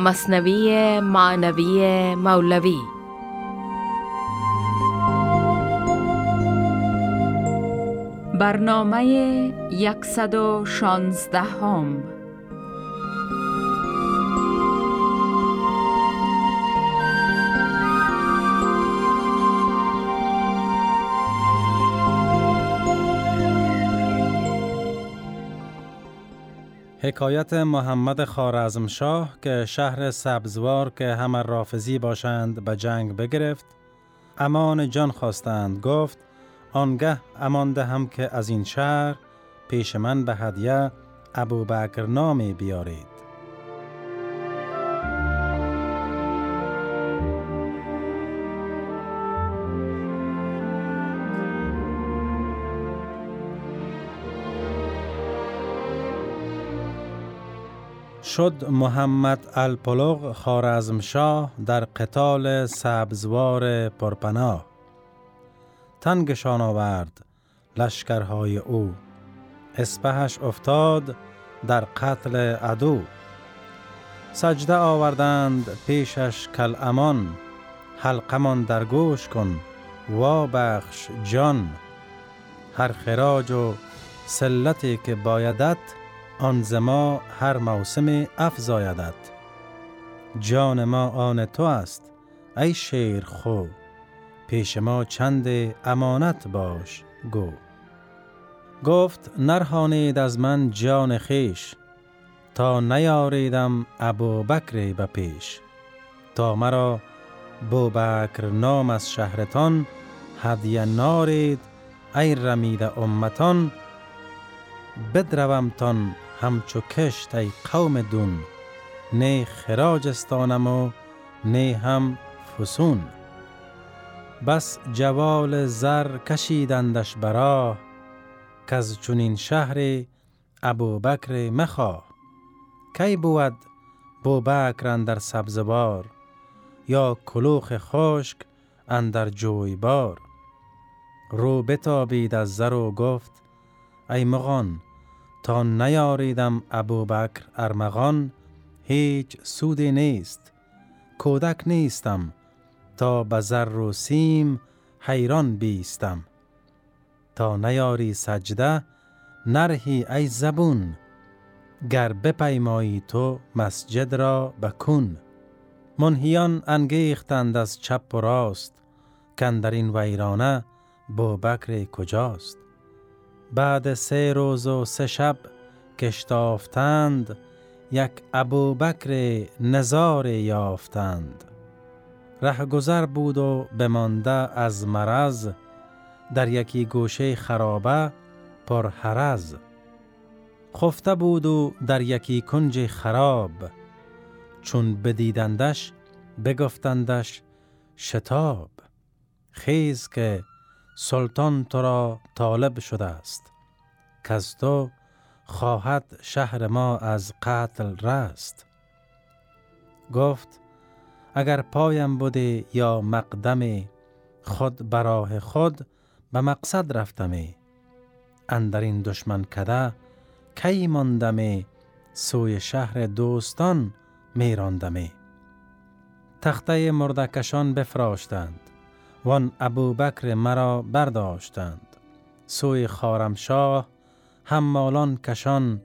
مصنوی معنوی مولوی. برنامه 116 هم حکایت محمد خارزمشاه که شهر سبزوار که همه رافزی باشند به جنگ بگرفت امان جان خواستند گفت آنگه امان دهم که از این شهر پیش من به هدیه ابو بکر نامی بیارید. شد محمد الپلوغ خارزمشاه در قتال سبزوار پرپناه تنگشان آورد لشکرهای او. اسپهش افتاد در قتل عدو. سجده آوردند پیشش کل امان حلقمان در گوش کن وا بخش جان. هر خراج و سلتی که بایدت آن زما هر موسم افزایدد جان ما آن تو است ای شیر خو. پیش ما چند امانت باش گو. گفت نرهانید از من جان خیش تا نیاریدم ابو بکر به پیش. تا مرا بو بکر نام از شهرتان هدیه نارید ای رمید امتان. بدرومتان همچو کشت ای قوم دون. نه خراجستانم و نه هم فسون. بس جوال زر کشیدندش برا که از چونین شهر ابو بکر مخوا کی بود بو بکر اندر سبزبار یا کلوخ خشک اندر جویبار؟ رو بتابید از زر و گفت ای مغان تا نیاریدم ابو بکر ارمغان هیچ سودی نیست کودک نیستم تا به زر و سیم حیران بیستم. تا نیاری سجده نرهی ای زبون گر بپیمایی تو مسجد را بکن منهیان انگیختند از چپ و راست کن این ویرانه بو بکر کجاست؟ بعد سه روز و سه شب کشتافتند یک ابو بکر نزار یافتند. ره گذر بود و بمانده از مرض در یکی گوشه خرابه پر حرز. خفته بود و در یکی کنج خراب. چون بدیدندش بگفتندش شتاب. خیز که سلطان تو را طالب شده است که از تو خواهد شهر ما از قتل رست گفت اگر پایم بوده یا مقدم خود براه خود به مقصد رفتمی اندر این دشمن کده کی ماندمی سوی شهر دوستان میراندمی تخته مردکشان بفراشتند. وان ابو بکر مرا برداشتند. سوی خارمشاه حمالان کشان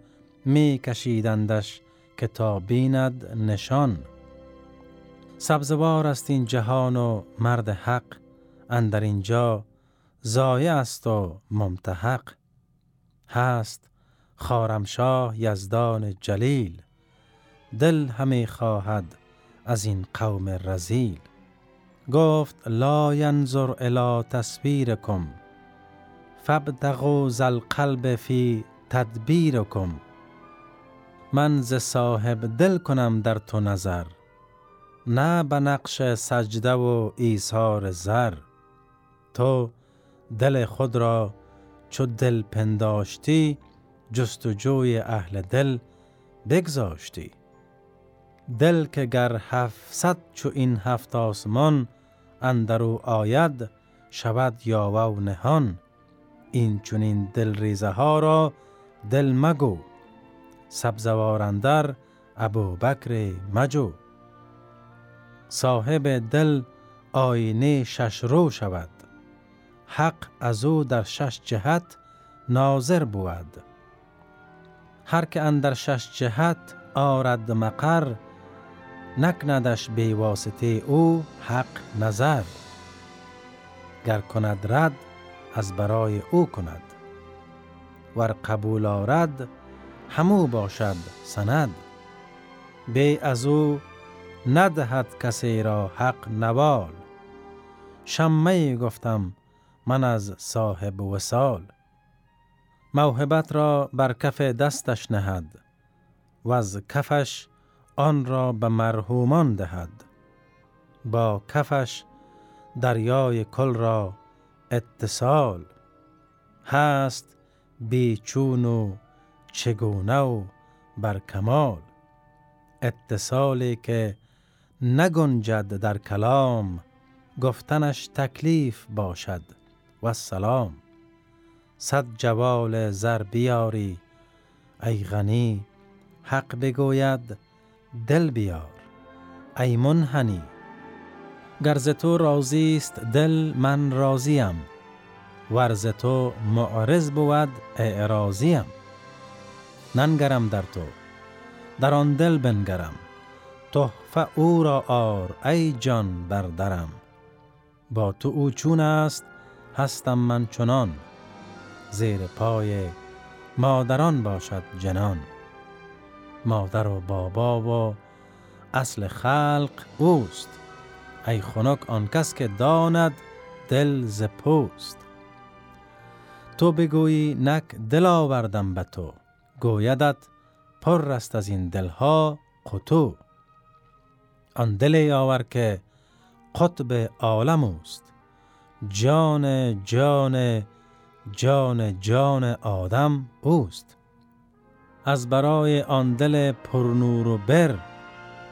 می کشیدندش که تا بیند نشان. سبزوار است این جهان و مرد حق اندر اینجا زایه است و ممتحق. هست خارمشاه یزدان جلیل دل همی خواهد از این قوم رزیل. گفت لا ینظر الی تصویرکم فابتغوا ذل قلب فی تدبیرکم من ز صاحب دل کنم در تو نظر نه به نقش سجده و ایثار زر. تو دل خود را چو دل پنداشتی جستجوی اهل دل بگذاشتی. دل که گر هفتصد چو این هفت آسمان اندرو آید شود یاوه و نهان. این چونین دل ریزه ها را دل مگو. سبزوار اندر ابو بکر مجو. صاحب دل آینه شش رو شود. حق از او در شش جهت ناظر بود. هر که اندر شش جهت آرد مقر نکندش بی واسطه او حق نظر گر کند رد از برای او کند. ور قبول آرد همو باشد سند. بی از او ندهد کسی را حق نوال. شمه گفتم من از صاحب وسال موهبت را بر کف دستش نهد و از کفش آن را به مرحومان دهد. با کفش دریای کل را اتصال. هست بیچون و چگونه و بر کمال. اتصالی که نگنجد در کلام گفتنش تکلیف باشد. و سلام صد جوال زر بیاری ای غنی حق بگوید. دل بیار ای منحنی گرز تو راضی است دل من راضیم. ورز تو معرض بود اعراضیم ننگرم در تو در آن دل بنگرم. تحفه او را آر ای جان بردرم. با تو او چون است هستم من چنان. زیر پای مادران باشد جنان. مادر و بابا و اصل خلق اوست. ای خنک آن کس که داند دل ز پوست. تو بگویی نک دل آوردم به تو گویدت پر است از این دلها قطو. آن دل آور که قطب عالم است جان جان جان جان آدم اوست. از برای آن دل پرنور و بر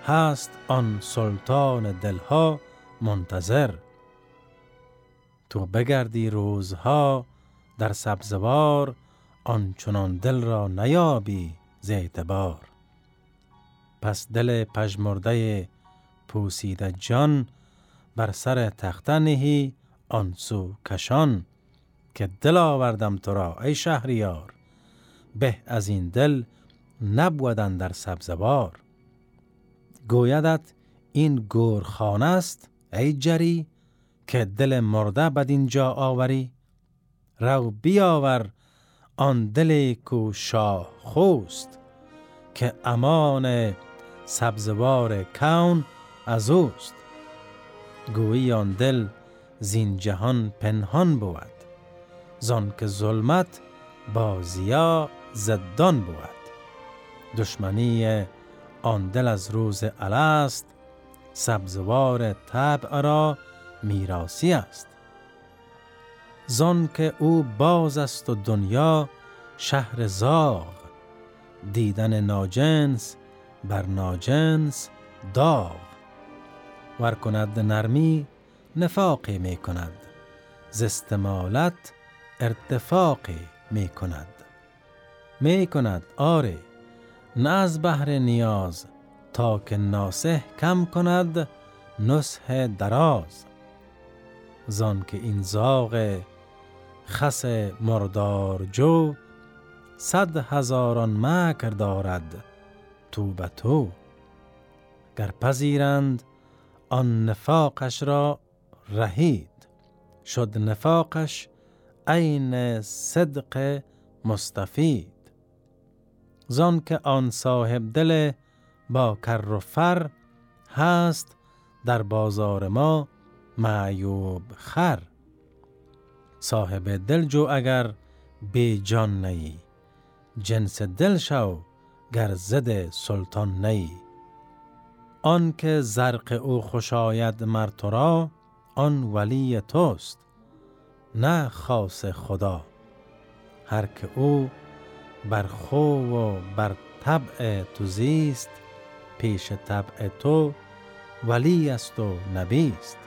هست آن سلطان دلها منتظر. تو بگردی روزها در سبزوار آنچنان دل را نیابی ز اعتبار. پس دل پژمرده پوسیده جان بر سر تخته نهی آن کشان که دل آوردم تو را ای شهریار. به از این دل نبودن در سبزوار. گویدت این گورخانه است ای جری که دل مرده بد اینجا آوری. رو بیاور آن دل کو شاه خوست که امان سبزوار کون از اوست. گویی آن دل زین جهان پنهان بود زان که ظلمت با زدان بود. دشمنی آن دل از روز الست سبزوار طبع را میراسی است. زان که او باز است و دنیا شهر زاغ دیدن ناجنس بر ناجنس داغ. ور کند نرمی نفاقی می کند ز استمالت ارتفاقی می کند می کند آره نه از بهر نیاز تا که ناسه کم کند نصح دراز. زان که این زاغ خس مردار جو صد هزاران مکر دارد تو به تو. گر پذیرند آن نفاقش را رهید. شد نفاقش عین صدق مستفید. زان که آن صاحب دل با کر و فر هست در بازار ما معیوب خر. صاحب دل جو اگر بی جان نی جنس دل شو گر زد سلطان نی. آن که زرق او خوش آید مر را آن ولی توست نه خاص خدا. هر که او بر خو و بر طبع تو زیست پیش طبع تو ولی است و نبیست.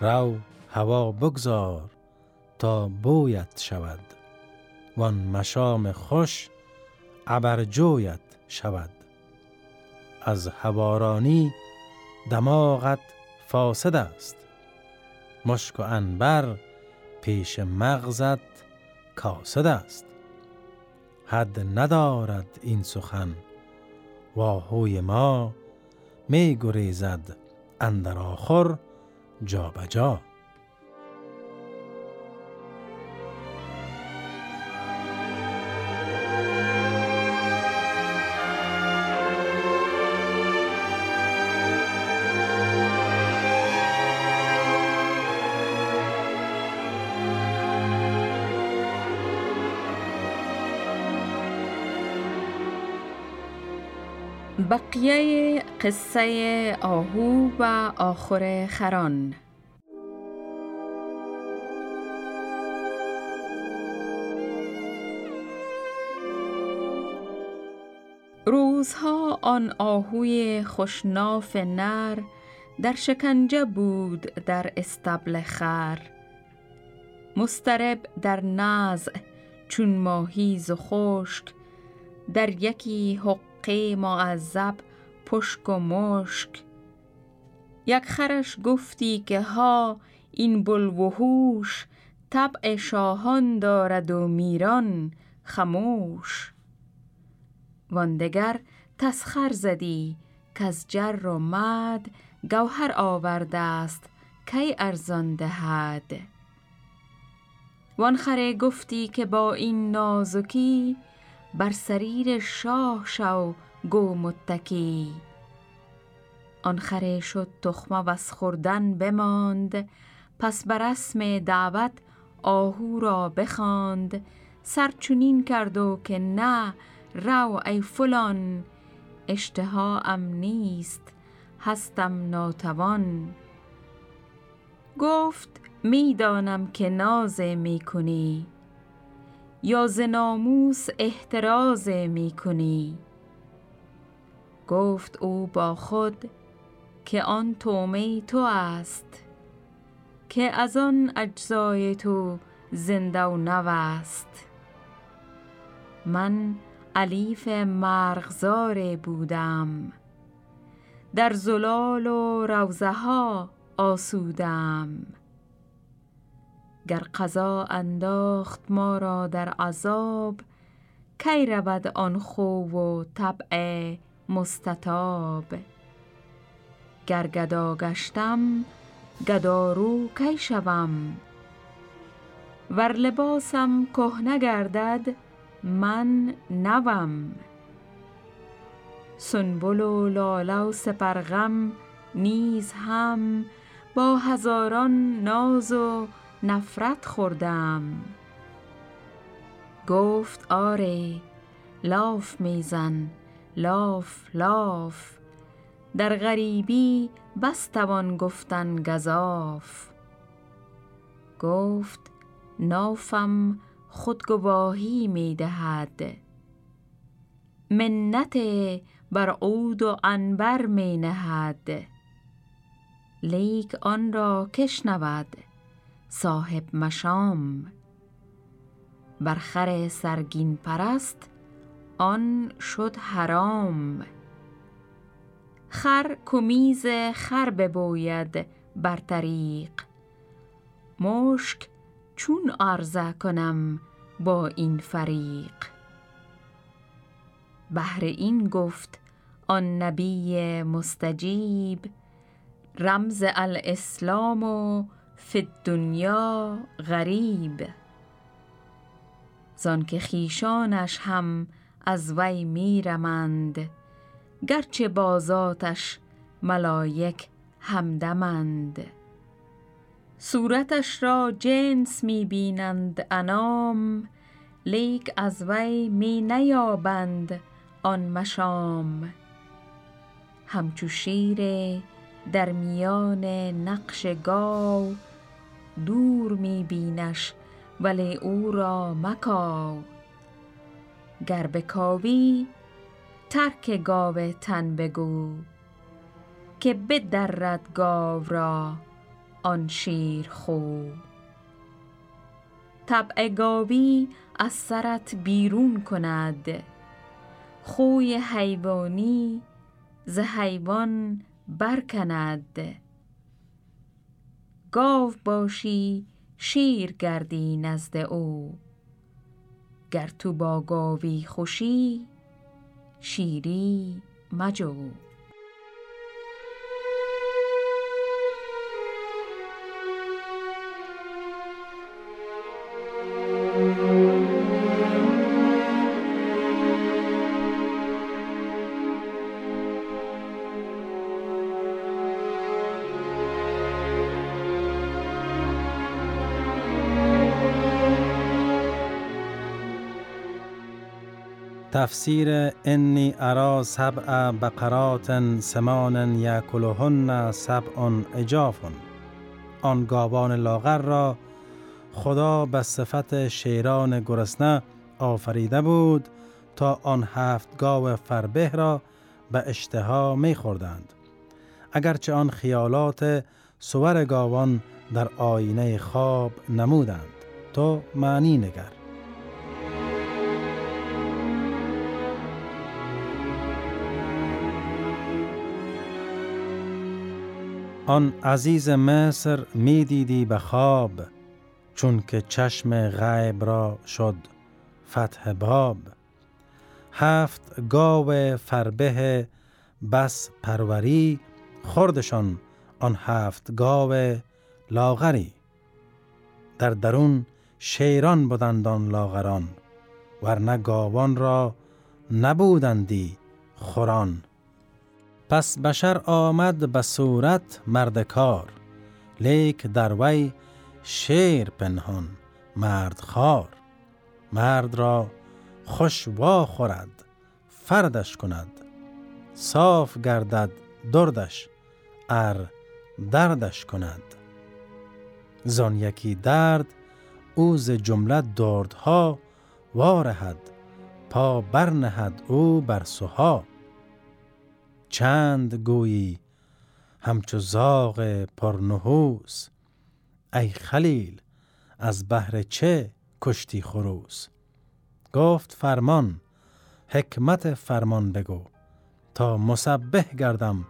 رو هوا بگذار تا بویت شود وان مشام خوش عبرجویت شود. از هوارانی دماغت فاسد است. مشک و انبر پیش مغزت کاسد است. حد ندارد این سخن. واهوی ما می گریزد اندر آخر جا به بقیه قصه آهو و آخر خران. روزها آن آهوی خوشناف نر در شکنجه بود در استبل خر. مسترب در نزع چون ماهی و خشک در یکی حق حلقه معذب پشک و مشک. یک خرش گفتی که ها این بلوهوش طبع شاهان دارد و میران خموش. واندگر تسخر زدی که از جر و مد گوهر آورده است کی ارزان دهد. وان خره گفتی که با این نازکی بر سریر شاه شو گو متکی. آن خره شد تخمه و خوردن بماند پس بر رسم دعوت آهو را بخواند. سرچونین کرد و که نه رو ای فلان. اشتها ام نیست هستم ناتوان. گفت می‌دانم که ناز می کنی یا ز ناموس احتراز می کنی گفت او با خود که آن تومه تو است که از آن اجزای تو زنده و نوست من علیف مرغزار بودم در زلال و روزه ها آسودم. گر قضا انداخت ما را در عذاب کی رود آن خو و طبع مستطاب؟ گر گدا گشتم گدارو کی شوم؟ ور لباسم که گردد من نوم. سنبل و لاله و سپرغم نیز هم با هزاران ناز و نفرت خوردم. گفت آره لاف میزن لاف لاف. در غریبی بس توان گفتن گذاف گفت نافم خودگواهی می دهد منت بر عود و انبر می نهد. لیک آن را کشنود صاحب مشام. برخر سرگین پرست آن شد حرام. خر کمیز خر ببوید بر طریق. مشک چون عرضه کنم با این فریق. بهر این گفت آن نبی مستجیب رمز الاسلام و فی دنیا غریب. زان که خیشانش هم از وی میرمند گرچه بازاتش ملایک همدمند. صورتش را جنس می‌بینند انام لیک از وی می نیابند آن مشام. همچو شیر در میان نقش گاو دور می بینش ولی او را مکاو. گر بکاوی ترک گاو تن بگو که بدرد گاو را آن شیر خو. طبع گاوی از سرت بیرون کند خوی حیوانی ز حیوان برکند. گاو باشی شیر گردی نزد او. گر تو با گاوی خوشی شیری مجو. تفسیر انی ارا سبع بقرات سمان یکلهن سبع اجافن آن گاوان لاغر را خدا به صفت شیران گرسنه آفریده بود تا آن هفت گاو فربه را به اشتها می خوردند. اگرچه آن خیالات سور گاوان در آینه خواب نمودند. تو معنی نگر. آن عزیز مصر می دیدی به خواب چون که چشم غیب را شد فتح باب. هفت گاو فربه بس پروری خوردشان آن هفت گاو لاغری. در درون شیران بودند آن لاغران ورنه گاوان را نبودندی خوران. پس بشر آمد به صورت مرد کار لیک در وی شیر پنهان مرد خار مرد را خوش وا خورد فردش کند. صاف گردد دردش ار دردش کند. زان یکی درد او ز جمله دردها وارهد پا برنهد او بر سوها. چند گویی همچو زاغ پرنحوس. ای خلیل از بهر چه کشتی خروس؟ گفت فرمان حکمت فرمان بگو تا مسبح گردم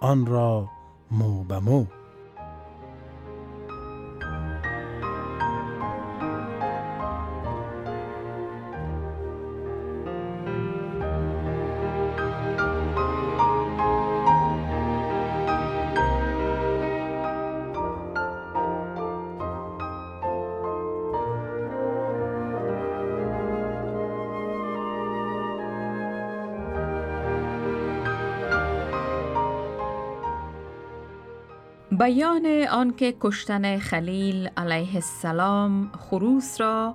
آن را مو به مو. بیان آنکه کشتن خلیل علیه السلام خروس را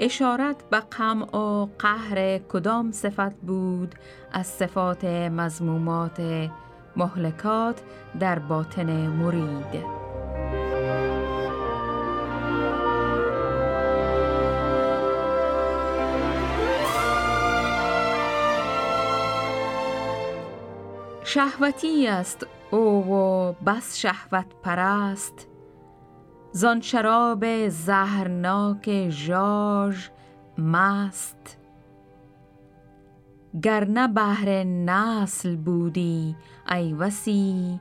اشارت به قمع و قهر کدام صفت بود از صفات مزمومات مهلکات در باطن مرید. شهوتی است او و بس شهوت پرست. زان شراب زهرناک ژاژ مست. گر نه بهر نسل بودی ای وسی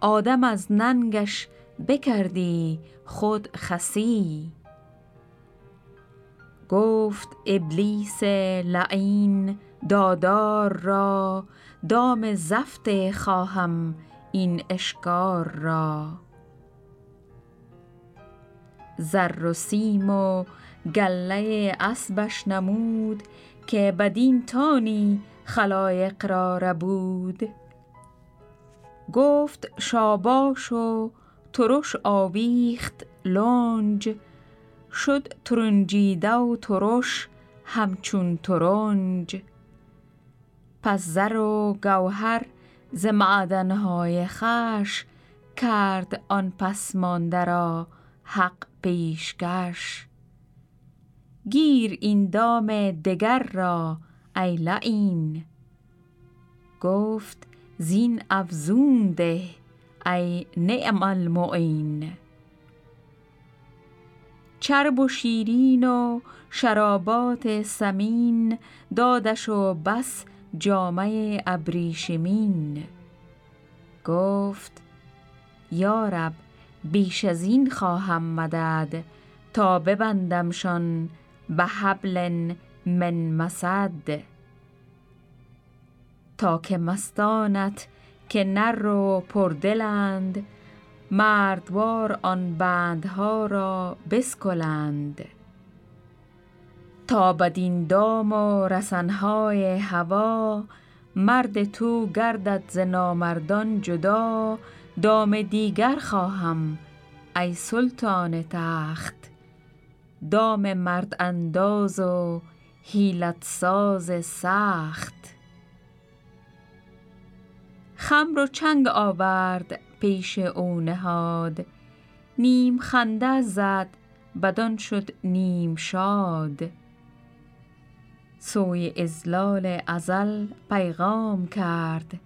آدم از ننگش بکردی خود خسی. گفت ابلیس لعین دادار را دام زفت خواهم این اشکار را. زر و سیم و گله اسبش نمود که بدین تانی خلایق را ربود. گفت شاباش و ترش آویخت لنج شد ترنجیده و ترش همچون ترنج. پس زر و گوهر ز معدنهای خش کرد آن پس مانده را حق پیشگش گیر این دام دگر را ای لعین. گفت زین افزون ده ای نعم المعین. چرب و شیرین و شرابات سمین دادش و بس جامعه ابریشمین. گفت یارب بیش از این خواهم مدد تا ببندمشان به حبل من مسد. تا که مستانت که نر و پردلند مردوار آن بندها را بسکلند. تا بدین دام و رسنهای هوا. مرد تو گردد ز نامردان جدا. دام دیگر خواهم ای سلطان تخت. دام مرد انداز و حیلت ساز سخت. خمر و چنگ آورد پیش او نهاد. نیم خنده زد بدان شد نیم شاد. سوی ازلال ازل پیغام کرد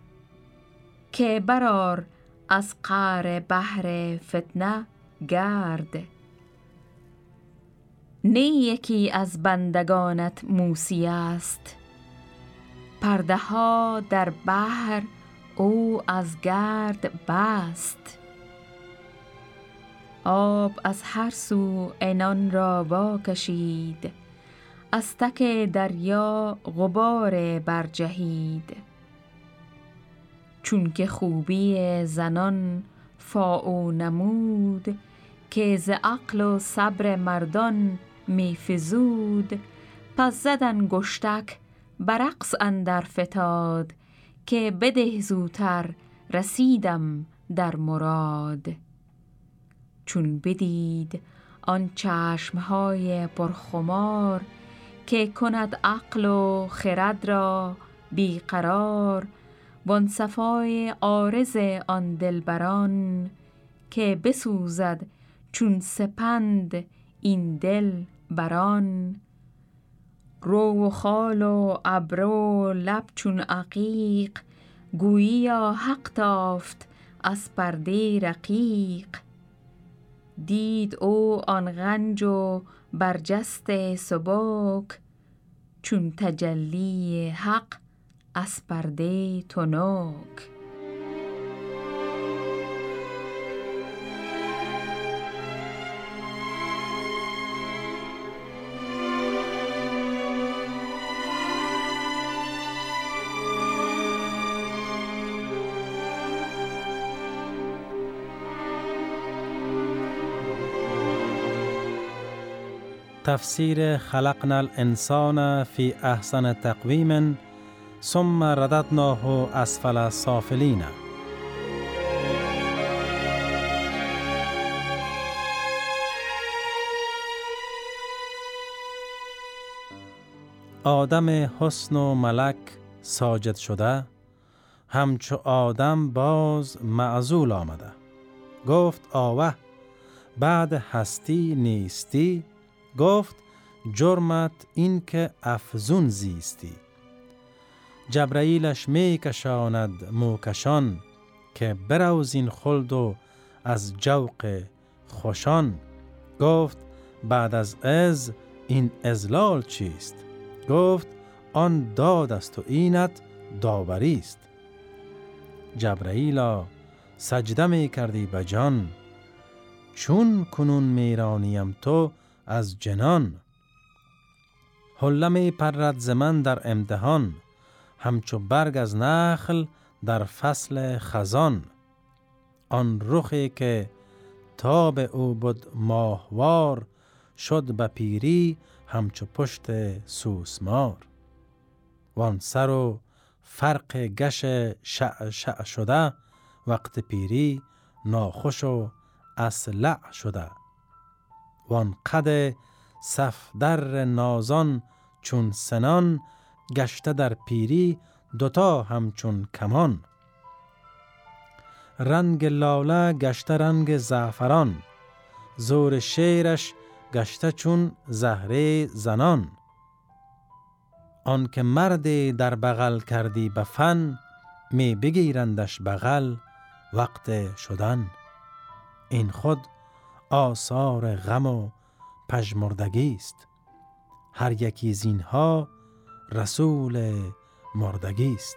که برار از قعر بحر فتنه گرد. نه یکی از بندگانت موسی است. پرده ها در بحر او از گرد بست. آب از هر سو انان را وا کشید از تک دریا غبار برجهید. چون که خوبی زنان فاو نمود که ز عقل و صبر مردان میفزود. پس زدن گشتک برقص اندر فتاد که بده زوتر رسیدم در مراد. چون بدید آن چشمهای پرخمار که کند عقل و خرد را بیقرار وان صفای عارض آن دلبران که بسوزد چون سپند این دل بران. رو و خال و ابرو لب چون عقیق گویی یا حق تافت از پرده رقیق. دید او آن غنج و برجست سبک چون تجلی حق از پرده تنک. تفسیر خلقنا الانسان فی احسن تقویم ثم رددناه اسفل سافلین. آدم حسن و ملک ساجد شده همچو آدم باز معزول آمده. گفت آوه بعد هستی نیستی گفت جرمت این که افزون زیستی. جبرائیلش می کشاند موکشان که بروز این خلد و از جوق خوشان. گفت بعد از از این ازلال چیست؟ گفت آن داد است و اینت داوری است. جبرائیلا سجده می کردی به جان. چون کنون میرانیم تو از جنان. حلم پرد زمن در امتحان همچو برگ از نخل در فصل خزان. آن رخی که تاب او بود ماهوار شد به پیری همچو پشت سوسمار. وان سر و فرق گش شع, شع شده وقت پیری ناخوش و اصلع شده. وان قد در نازان چون سنان گشته در پیری دوتا همچون کمان. رنگ لاله گشته رنگ زعفران زور شیرش گشته چون زهره زنان. آنکه مردی در بغل کردی به فن می بگیرندش بغل وقت شدن. این خود آثار غم و پژمردگی است. هر یکی از اینها رسول مردگی است.